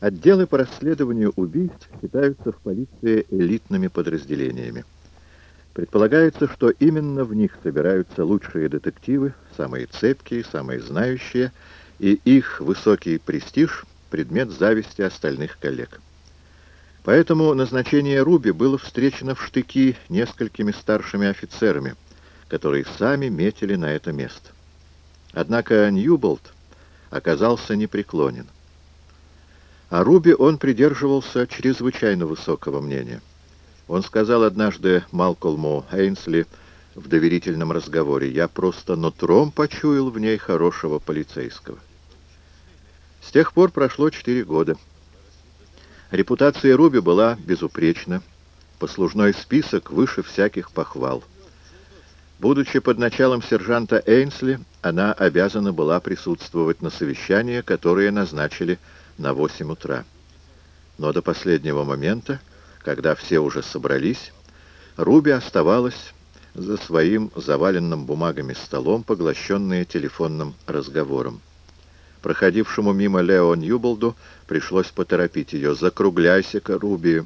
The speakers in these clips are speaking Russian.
Отделы по расследованию убийств считаются в полиции элитными подразделениями. Предполагается, что именно в них собираются лучшие детективы, самые цепкие, самые знающие, и их высокий престиж — предмет зависти остальных коллег. Поэтому назначение Руби было встречено в штыки несколькими старшими офицерами, которые сами метили на это место. Однако Ньюболт оказался непреклонен. О Руби он придерживался чрезвычайно высокого мнения. Он сказал однажды Малкольму Эйнсли в доверительном разговоре, «Я просто нутром почуял в ней хорошего полицейского». С тех пор прошло четыре года. Репутация Руби была безупречна, послужной список выше всяких похвал. Будучи под началом сержанта Эйнсли, она обязана была присутствовать на совещании, которое назначили на 8 утра. Но до последнего момента, когда все уже собрались, Руби оставалась за своим заваленным бумагами столом, поглощенная телефонным разговором. Проходившему мимо Лео Ньюболду пришлось поторопить ее. «Закругляйся-ка, Руби,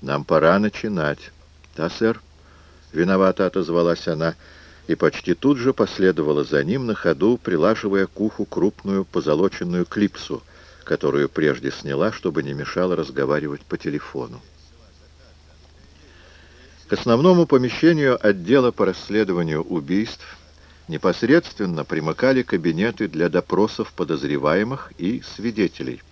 нам пора начинать». «Да, сэр», — виновато отозвалась она, и почти тут же последовала за ним на ходу, прилаживая к уху крупную позолоченную клипсу — которую прежде сняла, чтобы не мешало разговаривать по телефону. К основному помещению отдела по расследованию убийств непосредственно примыкали кабинеты для допросов подозреваемых и свидетелей.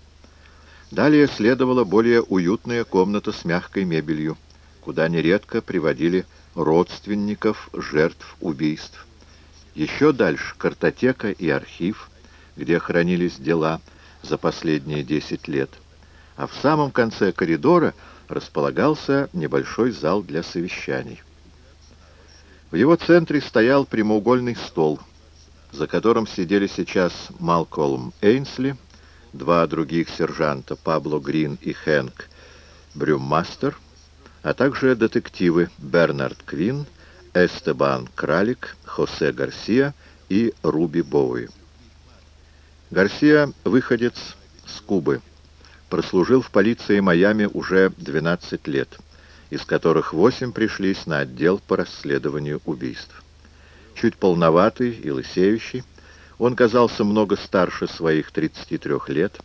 Далее следовала более уютная комната с мягкой мебелью, куда нередко приводили родственников жертв убийств. Еще дальше картотека и архив, где хранились дела, за последние 10 лет, а в самом конце коридора располагался небольшой зал для совещаний. В его центре стоял прямоугольный стол, за которым сидели сейчас Малкольм Эйнсли, два других сержанта, Пабло Грин и Хэнк Брюммастер, а также детективы Бернард Квин, Эстебан Кралик, Хосе Гарсия и Руби Боуи. Гарсия — выходец с Кубы. Прослужил в полиции Майами уже 12 лет, из которых 8 пришлись на отдел по расследованию убийств. Чуть полноватый и лысеющий, он казался много старше своих 33 лет,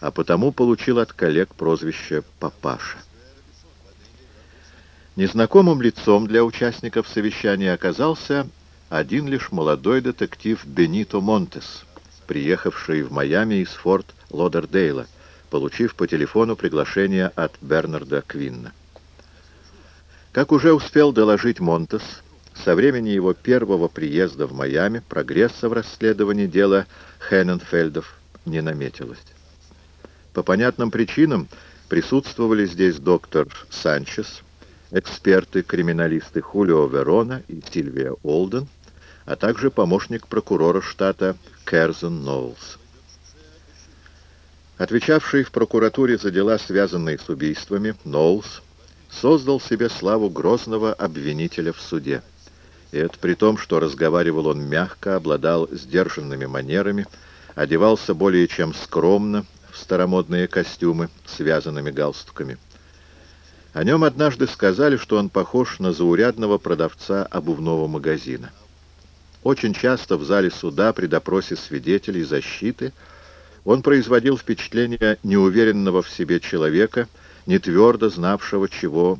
а потому получил от коллег прозвище «папаша». Незнакомым лицом для участников совещания оказался один лишь молодой детектив Бенито Монтес — приехавший в Майами из форт Лодердейла, получив по телефону приглашение от Бернарда Квинна. Как уже успел доложить Монтес, со времени его первого приезда в Майами прогресса в расследовании дела Хенненфельдов не наметилось. По понятным причинам присутствовали здесь доктор Санчес, эксперты-криминалисты Хулио Верона и Сильвия Олден, а также помощник прокурора штата Керзен Ноулс. Отвечавший в прокуратуре за дела, связанные с убийствами, Ноулс создал себе славу грозного обвинителя в суде. И это при том, что разговаривал он мягко, обладал сдержанными манерами, одевался более чем скромно в старомодные костюмы, связанными галстуками. О нем однажды сказали, что он похож на заурядного продавца обувного магазина. Очень часто в зале суда при допросе свидетелей защиты он производил впечатление неуверенного в себе человека, не твердо знавшего, чего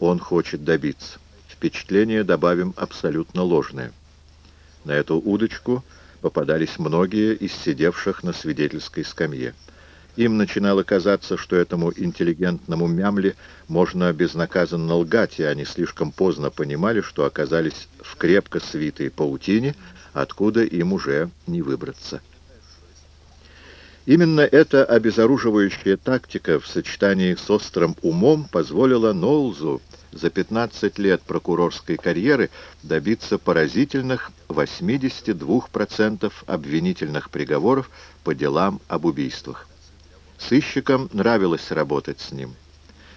он хочет добиться. Впечатление, добавим, абсолютно ложное. На эту удочку попадались многие из сидевших на свидетельской скамье. Им начинало казаться, что этому интеллигентному мямле можно безнаказанно лгать, и они слишком поздно понимали, что оказались в крепко свитой паутине, откуда им уже не выбраться. Именно эта обезоруживающая тактика в сочетании с острым умом позволила Ноулзу за 15 лет прокурорской карьеры добиться поразительных 82% обвинительных приговоров по делам об убийствах. Сыщикам нравилось работать с ним.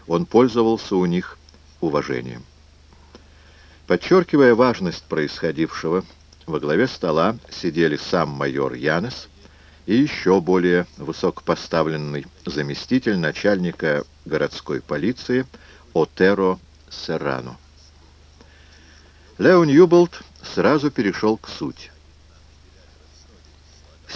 Он пользовался у них уважением. Подчеркивая важность происходившего, во главе стола сидели сам майор Янес и еще более высокопоставленный заместитель начальника городской полиции Отеро Серрано. Лео Ньюболт сразу перешел к сути.